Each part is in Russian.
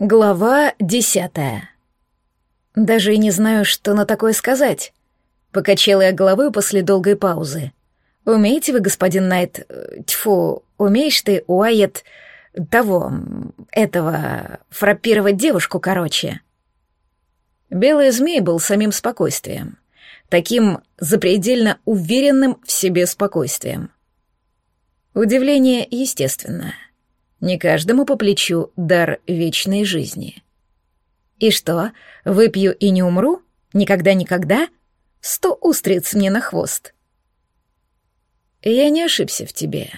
Глава десятая. Даже и не знаю, что на такое сказать. Покачала я головой после долгой паузы. Умеете вы, господин Найт... Э, тьфу, умеешь ты, Уайет, того, этого, фраппировать девушку короче? Белый змей был самим спокойствием. Таким запредельно уверенным в себе спокойствием. Удивление естественное. Не каждому по плечу дар вечной жизни. И что, выпью и не умру? Никогда-никогда? Сто устриц мне на хвост. Я не ошибся в тебе.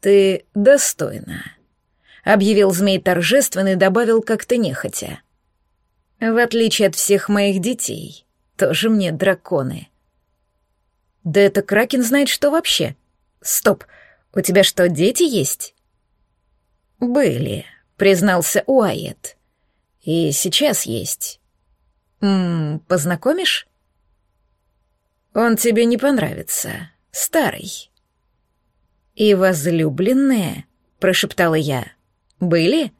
Ты достойна. Объявил змей торжественно и добавил как-то нехотя. В отличие от всех моих детей, тоже мне драконы. Да это Кракен знает что вообще. Стоп, у тебя что, дети есть? «Были», — признался Уайет. «И сейчас есть». «Ммм, познакомишь?» «Он тебе не понравится. Старый». «И возлюбленные?» — прошептала я. «Были?»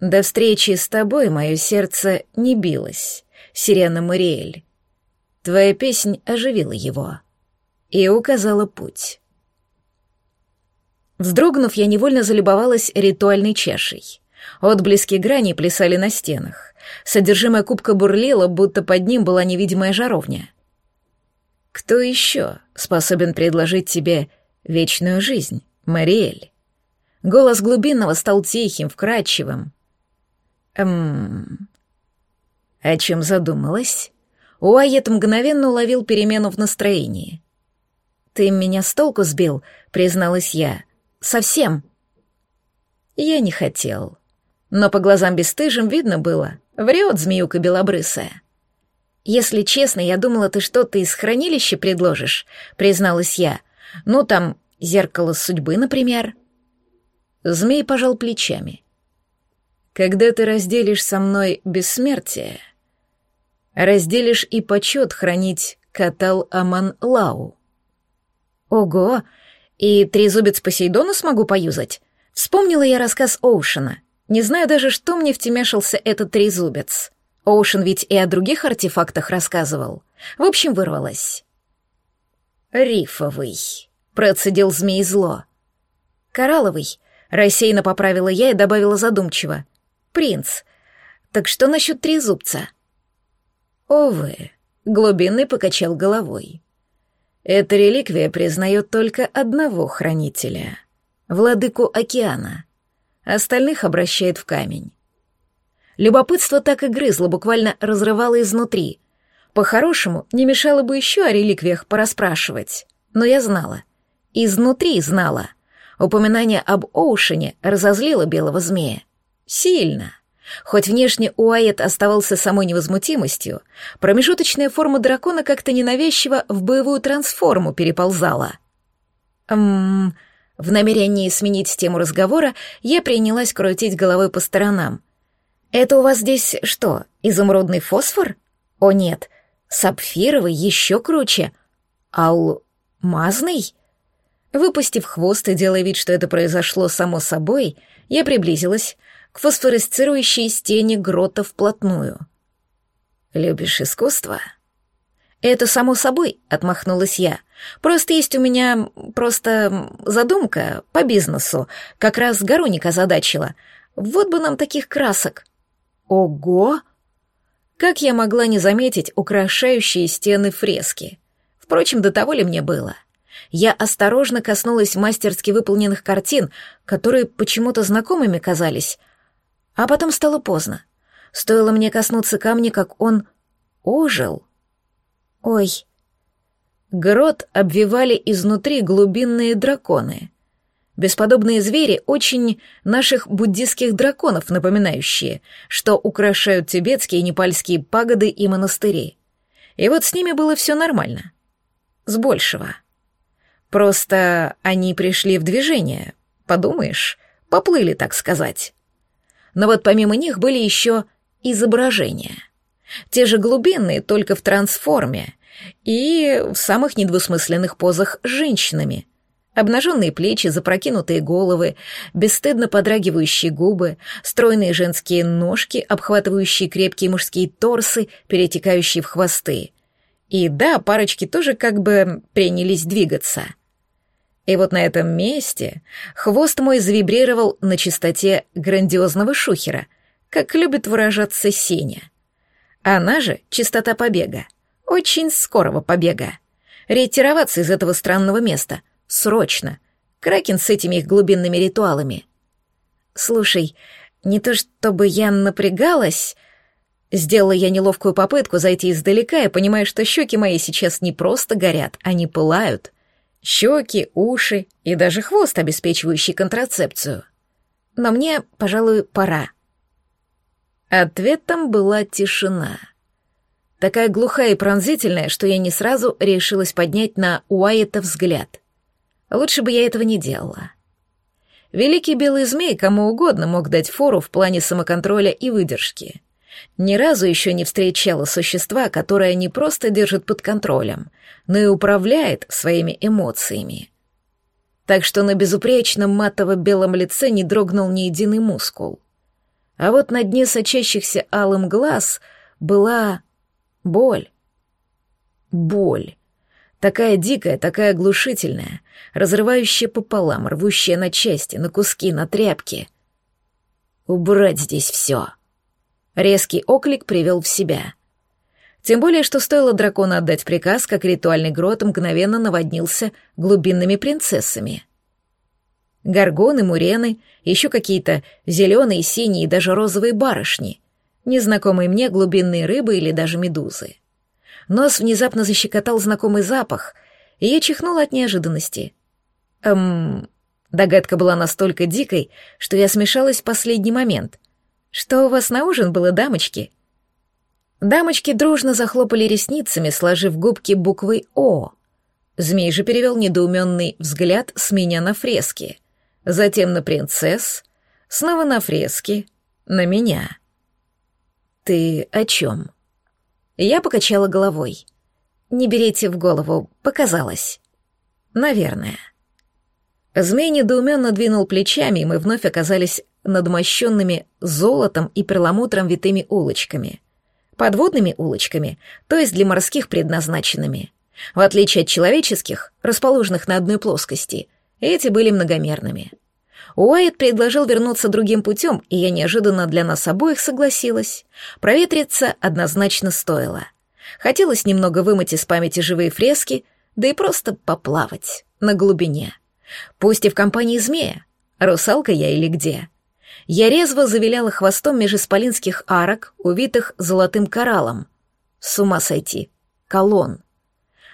«До встречи с тобой мое сердце не билось, Сирена Мариэль. Твоя песнь оживила его и указала путь». Вздрогнув, я невольно залюбовалась ритуальной чашей. Отблески грани плясали на стенах. Содержимое кубка бурлило, будто под ним была невидимая жаровня. «Кто еще способен предложить тебе вечную жизнь, Мариэль?» Голос глубинного стал тихим, вкрадчивым. «Эм...» О чем задумалась? Уайет мгновенно уловил перемену в настроении. «Ты меня с толку сбил», — призналась я. Совсем. Я не хотел. Но по глазам бесстыжим видно было. Врет змеюка белобрысая. «Если честно, я думала, ты что-то из хранилища предложишь», — призналась я. «Ну, там, зеркало судьбы, например». Змей пожал плечами. «Когда ты разделишь со мной бессмертие, разделишь и почет хранить Катал Аман Лау». «Ого!» И трезубец Посейдона смогу поюзать? Вспомнила я рассказ Оушена. Не знаю даже, что мне втемяшился этот трезубец. Оушен ведь и о других артефактах рассказывал. В общем, вырвалась. «Рифовый», — процедил змей зло. «Коралловый», — рассеянно поправила я и добавила задумчиво. «Принц. Так что насчет трезубца?» «Овы», — глубинный покачал головой. Эта реликвия признает только одного хранителя — владыку океана. Остальных обращает в камень. Любопытство так и грызло, буквально разрывало изнутри. По-хорошему, не мешало бы еще о реликвиях пораспрашивать. Но я знала. Изнутри знала. Упоминание об Оушене разозлило белого змея. Сильно. Хоть внешне Уайет оставался самой невозмутимостью, промежуточная форма дракона как-то ненавязчиво в боевую трансформу переползала. Ммм... В намерении сменить тему разговора я принялась крутить головой по сторонам. «Это у вас здесь что, изумрудный фосфор? О нет, сапфировый еще круче. Алмазный?» Выпустив хвост и делая вид, что это произошло само собой, я приблизилась, к фосфоресцирующей стене грота вплотную. «Любишь искусство?» «Это само собой», — отмахнулась я. «Просто есть у меня просто задумка по бизнесу. Как раз Гороника задачила. Вот бы нам таких красок». «Ого!» Как я могла не заметить украшающие стены фрески? Впрочем, до того ли мне было? Я осторожно коснулась мастерски выполненных картин, которые почему-то знакомыми казались, а потом стало поздно. Стоило мне коснуться камня, как он ожил. Ой. Грот обвивали изнутри глубинные драконы. Бесподобные звери, очень наших буддистских драконов напоминающие, что украшают тибетские и непальские пагоды и монастыри. И вот с ними было все нормально. С большего. Просто они пришли в движение, подумаешь, поплыли, так сказать но вот помимо них были еще изображения. Те же глубинные, только в трансформе и в самых недвусмысленных позах с женщинами. Обнаженные плечи, запрокинутые головы, бесстыдно подрагивающие губы, стройные женские ножки, обхватывающие крепкие мужские торсы, перетекающие в хвосты. И да, парочки тоже как бы принялись двигаться. И вот на этом месте хвост мой завибрировал на чистоте грандиозного шухера, как любит выражаться Сеня. Она же чистота побега, очень скорого побега. Ретироваться из этого странного места — Срочно. Кракен с этими их глубинными ритуалами. Слушай, не то чтобы я напрягалась... Сделала я неловкую попытку зайти издалека и понимаю, что щеки мои сейчас не просто горят, они пылают. Щеки, уши и даже хвост, обеспечивающий контрацепцию. Но мне, пожалуй, пора. Ответом была тишина. Такая глухая и пронзительная, что я не сразу решилась поднять на Уайета взгляд. Лучше бы я этого не делала. Великий белый змей кому угодно мог дать фору в плане самоконтроля и выдержки. Ни разу еще не встречала существа, которое не просто держит под контролем, но и управляет своими эмоциями. Так что на безупречном матово-белом лице не дрогнул ни единый мускул. А вот на дне сочащихся алым глаз была боль. Боль. Такая дикая, такая оглушительная, разрывающая пополам, рвущая на части, на куски, на тряпки. Убрать здесь все. Резкий оклик привел в себя. Тем более, что стоило дракону отдать приказ, как ритуальный грот мгновенно наводнился глубинными принцессами. Горгоны, мурены, еще какие-то зеленые, синие и даже розовые барышни, незнакомые мне глубинные рыбы или даже медузы. Нос внезапно защекотал знакомый запах, и я чихнула от неожиданности. Эм... Догадка была настолько дикой, что я смешалась в последний момент. «Что у вас на ужин было, дамочки?» Дамочки дружно захлопали ресницами, сложив губки буквой «О». Змей же перевел недоуменный взгляд с меня на фрески, затем на принцесс, снова на фрески, на меня. «Ты о чем?» Я покачала головой. «Не берите в голову, показалось». «Наверное». Змей недоуменно двинул плечами, и мы вновь оказались над мощенными золотом и перламутром витыми улочками. Подводными улочками, то есть для морских предназначенными. В отличие от человеческих, расположенных на одной плоскости, эти были многомерными. Уайт предложил вернуться другим путем, и я неожиданно для нас обоих согласилась. Проветриться однозначно стоило. Хотелось немного вымыть из памяти живые фрески, да и просто поплавать на глубине. Пусть и в компании змея. Русалка я или где. Я резво завиляла хвостом меж исполинских арок, увитых золотым кораллом. С ума сойти. Колонн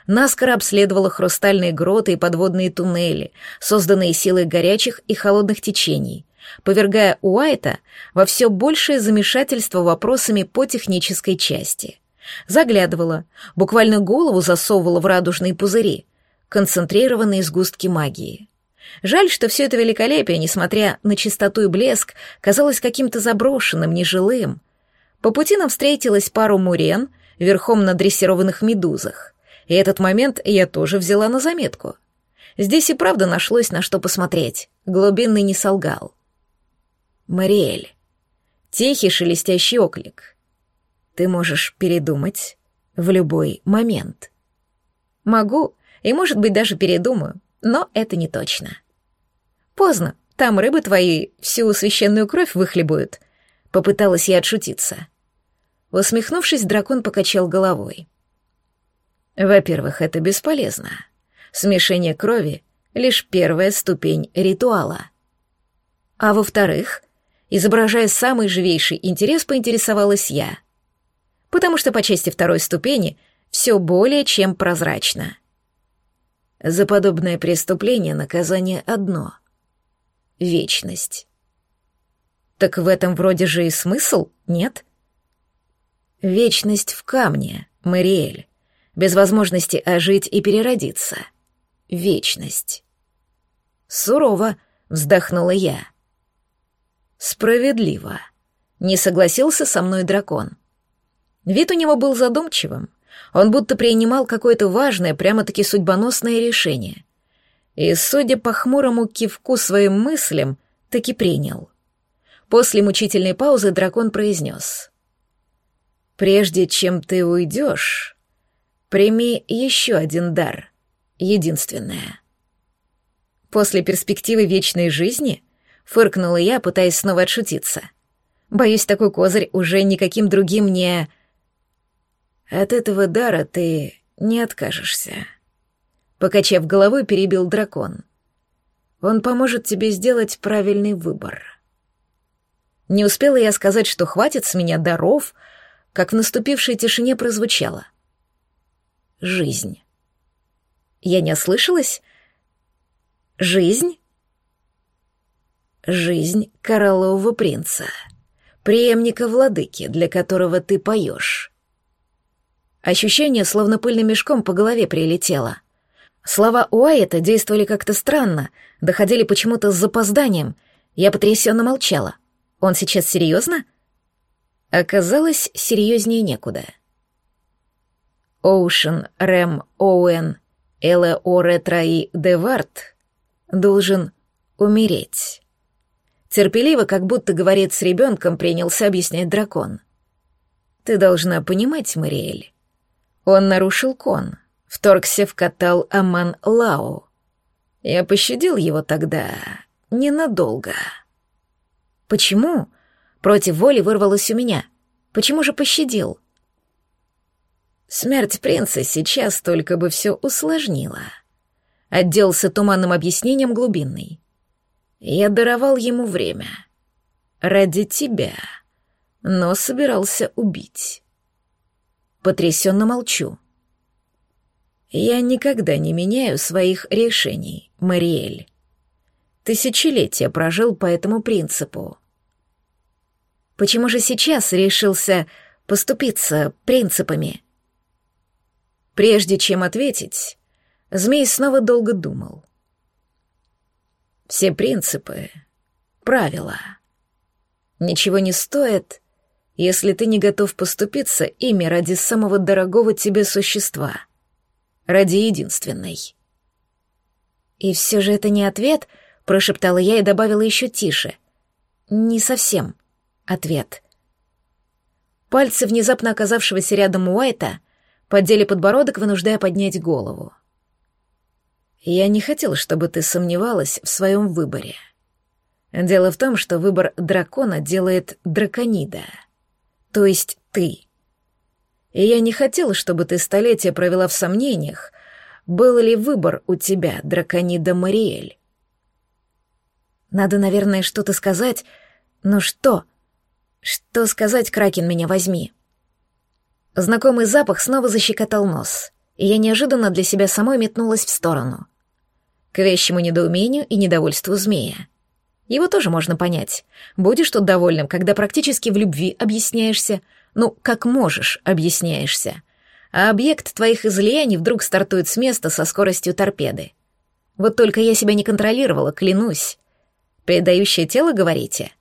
наскоро обследовала хрустальные гроты и подводные туннели, созданные силой горячих и холодных течений, повергая Уайта во все большее замешательство вопросами по технической части. Заглядывала, буквально голову засовывала в радужные пузыри, концентрированные сгустки магии. Жаль, что все это великолепие, несмотря на чистоту и блеск, казалось каким-то заброшенным, нежилым. По пути нам встретилась пару мурен верхом на дрессированных медузах. И этот момент я тоже взяла на заметку. Здесь и правда нашлось на что посмотреть. Глубинный не солгал. Мариэль. Тихий шелестящий оклик. Ты можешь передумать в любой момент. Могу, и, может быть, даже передумаю, но это не точно. Поздно, там рыбы твои всю священную кровь выхлебают. Попыталась я отшутиться. Усмехнувшись, дракон покачал головой. Во-первых, это бесполезно. Смешение крови — лишь первая ступень ритуала. А во-вторых, изображая самый живейший интерес, поинтересовалась я. Потому что по части второй ступени все более чем прозрачно. За подобное преступление наказание одно — вечность. Так в этом вроде же и смысл, нет? Вечность в камне, Мариэль без возможности ожить и переродиться. Вечность. Сурово вздохнула я. Справедливо. Не согласился со мной дракон. Вид у него был задумчивым. Он будто принимал какое-то важное, прямо-таки судьбоносное решение. И, судя по хмурому кивку своим мыслям, таки принял. После мучительной паузы дракон произнес. «Прежде чем ты уйдешь, прими еще один дар, единственное». После перспективы вечной жизни фыркнула я, пытаясь снова отшутиться. Боюсь, такой козырь уже никаким другим не... От этого дара ты не откажешься. Покачав головой, перебил дракон. Он поможет тебе сделать правильный выбор. Не успела я сказать, что хватит с меня даров, как в наступившей тишине прозвучало. Жизнь. Я не ослышалась? Жизнь? Жизнь королового принца, преемника владыки, для которого ты поешь. Ощущение, словно пыльным мешком по голове прилетело. Слова Уайета действовали как-то странно, доходили почему-то с запозданием. Я потрясенно молчала. Он сейчас серьезно? Оказалось, серьезнее некуда. Оушен Рэм Оуэн Эле Оре Траи Девард должен умереть. Терпеливо, как будто говорит с ребенком, принялся объяснять дракон. «Ты должна понимать, Мариэль. Он нарушил кон, вторгся в катал Аман Лао. Я пощадил его тогда ненадолго». «Почему?» Против воли вырвалось у меня. «Почему же пощадил?» Смерть принца сейчас только бы все усложнила. Отделался туманным объяснением глубинный. Я даровал ему время. Ради тебя. Но собирался убить. Потрясенно молчу. Я никогда не меняю своих решений, Мариэль. Тысячелетия прожил по этому принципу. Почему же сейчас решился поступиться принципами? Прежде чем ответить, змей снова долго думал. Все принципы, правила. Ничего не стоит, если ты не готов поступиться ими ради самого дорогого тебе существа, ради единственной. И все же это не ответ, прошептала я и добавила еще тише. Не совсем ответ. Пальцы внезапно оказавшегося рядом Уайта поддели подбородок, вынуждая поднять голову. Я не хотел, чтобы ты сомневалась в своем выборе. Дело в том, что выбор дракона делает драконида, то есть ты. И я не хотел, чтобы ты столетия провела в сомнениях, был ли выбор у тебя, драконида Мариэль. Надо, наверное, что-то сказать, но что? Что сказать, Кракен, меня возьми? Знакомый запах снова защекотал нос, и я неожиданно для себя самой метнулась в сторону — к вещему недоумению и недовольству змея. Его тоже можно понять. Будешь тут довольным, когда практически в любви объясняешься, ну, как можешь, объясняешься. А объект твоих излияний вдруг стартует с места со скоростью торпеды. Вот только я себя не контролировала, клянусь. Предающее тело, говорите?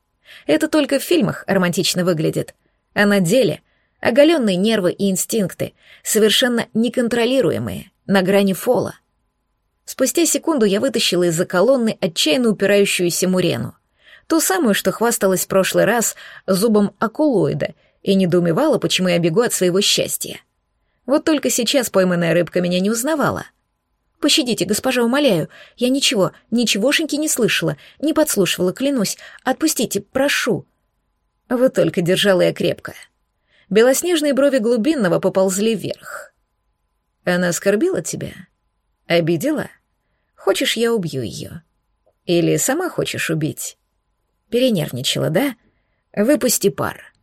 Это только в фильмах романтично выглядит. А на деле оголенные нервы и инстинкты, совершенно неконтролируемые, на грани фола — Спустя секунду я вытащила из-за колонны отчаянно упирающуюся мурену. Ту самую, что хвасталась в прошлый раз зубом акулоида и недоумевала, почему я бегу от своего счастья. Вот только сейчас пойманная рыбка меня не узнавала. «Пощадите, госпожа, умоляю. Я ничего, ничегошеньки не слышала, не подслушивала, клянусь. Отпустите, прошу». Вот только держала я крепко. Белоснежные брови глубинного поползли вверх. «Она оскорбила тебя?» Обидела? Хочешь, я убью ее? Или сама хочешь убить? Перенервничала, да? Выпусти пар.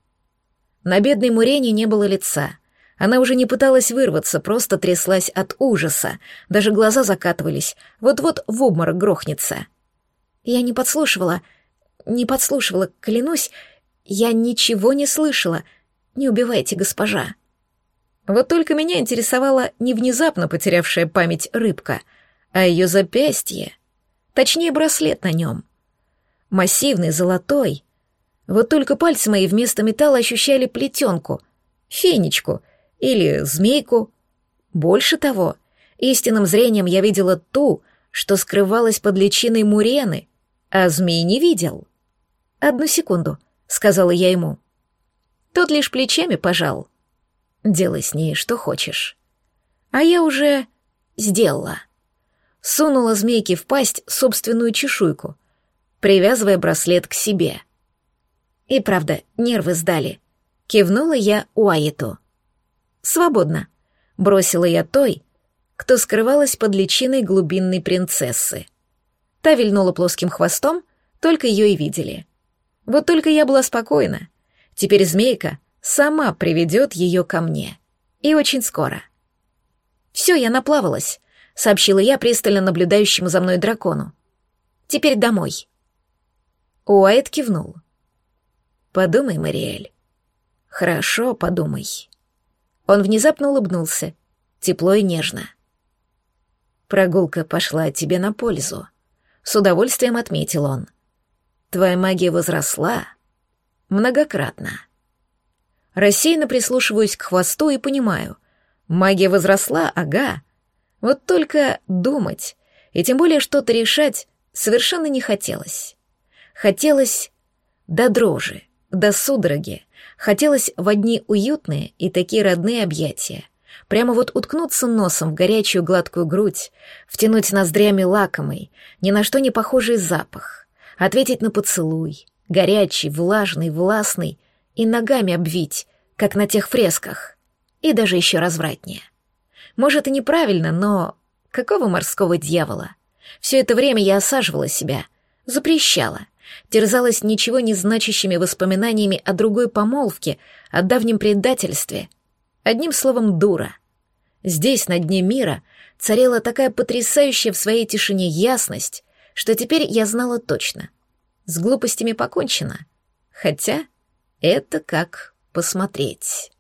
На бедной Мурене не было лица. Она уже не пыталась вырваться, просто тряслась от ужаса. Даже глаза закатывались. Вот-вот в обморок грохнется. Я не подслушивала. Не подслушивала, клянусь. Я ничего не слышала. Не убивайте, госпожа. Вот только меня интересовала не внезапно потерявшая память рыбка, а ее запястье, точнее браслет на нем. Массивный, золотой. Вот только пальцы мои вместо металла ощущали плетенку, фенечку или змейку. Больше того, истинным зрением я видела ту, что скрывалось под личиной Мурены, а змей не видел. «Одну секунду», — сказала я ему. Тот лишь плечами пожал. «Делай с ней что хочешь». А я уже сделала. Сунула змейке в пасть собственную чешуйку, привязывая браслет к себе. И правда, нервы сдали. Кивнула я Уайету. «Свободно», — бросила я той, кто скрывалась под личиной глубинной принцессы. Та вильнула плоским хвостом, только ее и видели. Вот только я была спокойна. Теперь змейка сама приведет ее ко мне. И очень скоро. «Все, я наплавалась», — сообщила я пристально наблюдающему за мной дракону. «Теперь домой». Уайт кивнул. «Подумай, Мариэль». «Хорошо, подумай». Он внезапно улыбнулся, тепло и нежно. «Прогулка пошла тебе на пользу», — с удовольствием отметил он. «Твоя магия возросла многократно». Рассеянно прислушиваюсь к хвосту и понимаю. Магия возросла, ага. Вот только думать, и тем более что-то решать, совершенно не хотелось. Хотелось до дрожи, до судороги, хотелось в одни уютные и такие родные объятия. Прямо вот уткнуться носом в горячую гладкую грудь, втянуть ноздрями лакомый, ни на что не похожий запах, ответить на поцелуй, горячий, влажный, властный, и ногами обвить, как на тех фресках, и даже еще развратнее. Может, и неправильно, но какого морского дьявола? Все это время я осаживала себя, запрещала, терзалась ничего не значащими воспоминаниями о другой помолвке, о давнем предательстве. Одним словом, дура — Здесь, на дне мира, царила такая потрясающая в своей тишине ясность, что теперь я знала точно. С глупостями покончено. Хотя это как посмотреть.